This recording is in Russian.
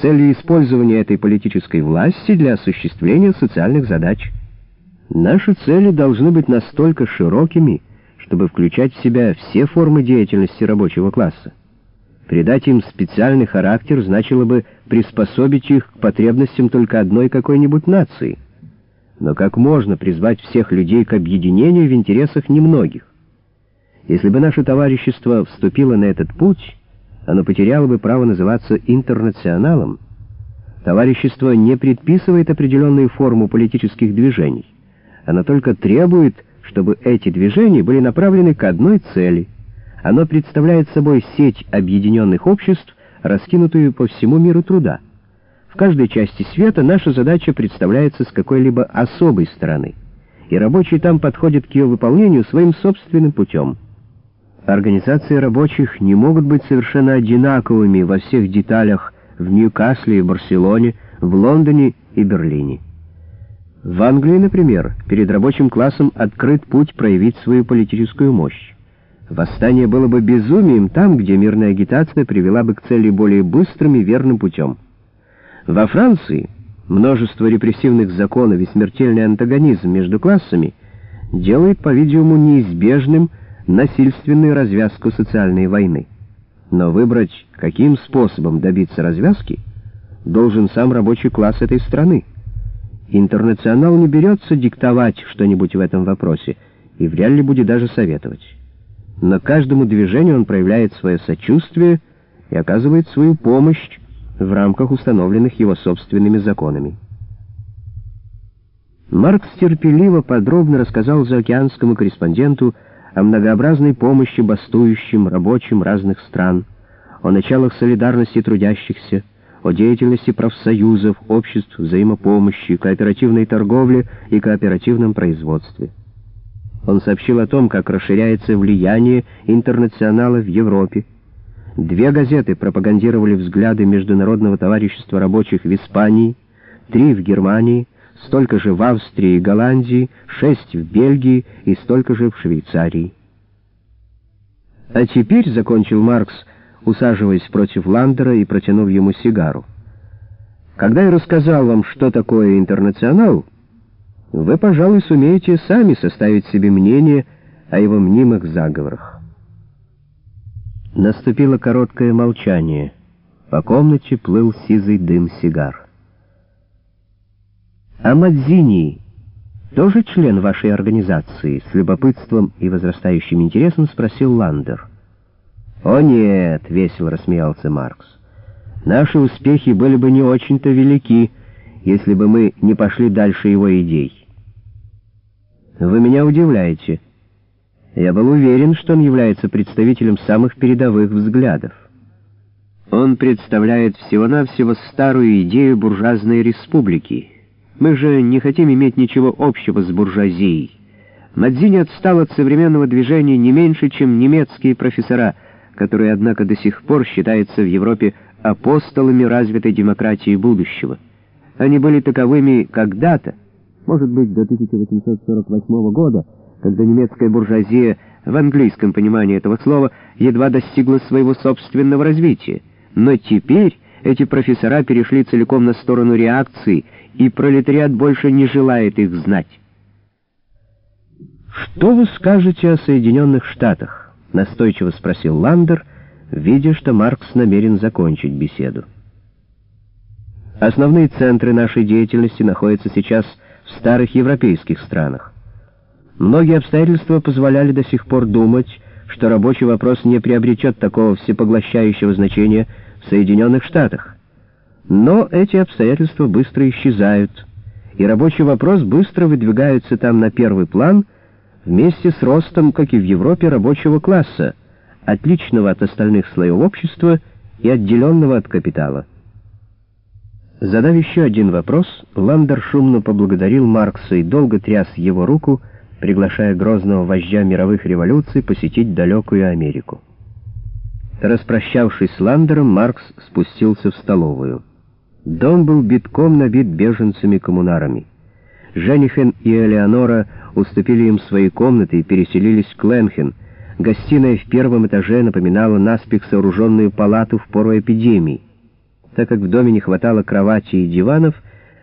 с целью использования этой политической власти для осуществления социальных задач. Наши цели должны быть настолько широкими, чтобы включать в себя все формы деятельности рабочего класса. Придать им специальный характер значило бы приспособить их к потребностям только одной какой-нибудь нации. Но как можно призвать всех людей к объединению в интересах немногих? Если бы наше товарищество вступило на этот путь, оно потеряло бы право называться интернационалом. Товарищество не предписывает определенную форму политических движений. Оно только требует, чтобы эти движения были направлены к одной цели — оно представляет собой сеть объединенных обществ, раскинутую по всему миру труда. В каждой части света наша задача представляется с какой-либо особой стороны, и рабочие там подходят к ее выполнению своим собственным путем. Организации рабочих не могут быть совершенно одинаковыми во всех деталях в Ньюкасле и Барселоне, в Лондоне и Берлине. В Англии, например, перед рабочим классом открыт путь проявить свою политическую мощь. Восстание было бы безумием там, где мирная агитация привела бы к цели более быстрым и верным путем. Во Франции множество репрессивных законов и смертельный антагонизм между классами делает, по-видимому, неизбежным насильственную развязку социальной войны. Но выбрать, каким способом добиться развязки, должен сам рабочий класс этой страны. Интернационал не берется диктовать что-нибудь в этом вопросе и вряд ли будет даже советовать. На каждому движению он проявляет свое сочувствие и оказывает свою помощь в рамках установленных его собственными законами. Маркс терпеливо подробно рассказал заокеанскому корреспонденту о многообразной помощи бастующим рабочим разных стран, о началах солидарности трудящихся, о деятельности профсоюзов, обществ взаимопомощи, кооперативной торговли и кооперативном производстве. Он сообщил о том, как расширяется влияние интернационала в Европе. Две газеты пропагандировали взгляды Международного товарищества рабочих в Испании, три в Германии, столько же в Австрии и Голландии, шесть в Бельгии и столько же в Швейцарии. А теперь, — закончил Маркс, усаживаясь против Ландера и протянув ему сигару, — когда я рассказал вам, что такое интернационал, — вы, пожалуй, сумеете сами составить себе мнение о его мнимых заговорах. Наступило короткое молчание. По комнате плыл сизый дым сигар. «А Мадзини тоже член вашей организации?» С любопытством и возрастающим интересом спросил Ландер. «О нет!» — весело рассмеялся Маркс. «Наши успехи были бы не очень-то велики, если бы мы не пошли дальше его идей». Вы меня удивляете. Я был уверен, что он является представителем самых передовых взглядов. Он представляет всего-навсего старую идею буржуазной республики. Мы же не хотим иметь ничего общего с буржуазией. Мадзини отстал от современного движения не меньше, чем немецкие профессора, которые, однако, до сих пор считаются в Европе апостолами развитой демократии будущего. Они были таковыми когда-то, может быть, до 1848 года, когда немецкая буржуазия в английском понимании этого слова едва достигла своего собственного развития. Но теперь эти профессора перешли целиком на сторону реакции, и пролетариат больше не желает их знать. «Что вы скажете о Соединенных Штатах?» — настойчиво спросил Ландер, видя, что Маркс намерен закончить беседу. Основные центры нашей деятельности находятся сейчас в старых европейских странах. Многие обстоятельства позволяли до сих пор думать, что рабочий вопрос не приобретет такого всепоглощающего значения в Соединенных Штатах. Но эти обстоятельства быстро исчезают, и рабочий вопрос быстро выдвигается там на первый план вместе с ростом, как и в Европе, рабочего класса, отличного от остальных слоев общества и отделенного от капитала. Задав еще один вопрос, Ландер шумно поблагодарил Маркса и долго тряс его руку, приглашая грозного вождя мировых революций посетить далекую Америку. Распрощавшись с Ландером, Маркс спустился в столовую. Дом был битком набит беженцами-коммунарами. Женихен и Элеонора уступили им свои комнаты и переселились в Кленхен. Гостиная в первом этаже напоминала наспех сооруженную палату в пору эпидемии. Так как в доме не хватало кровати и диванов,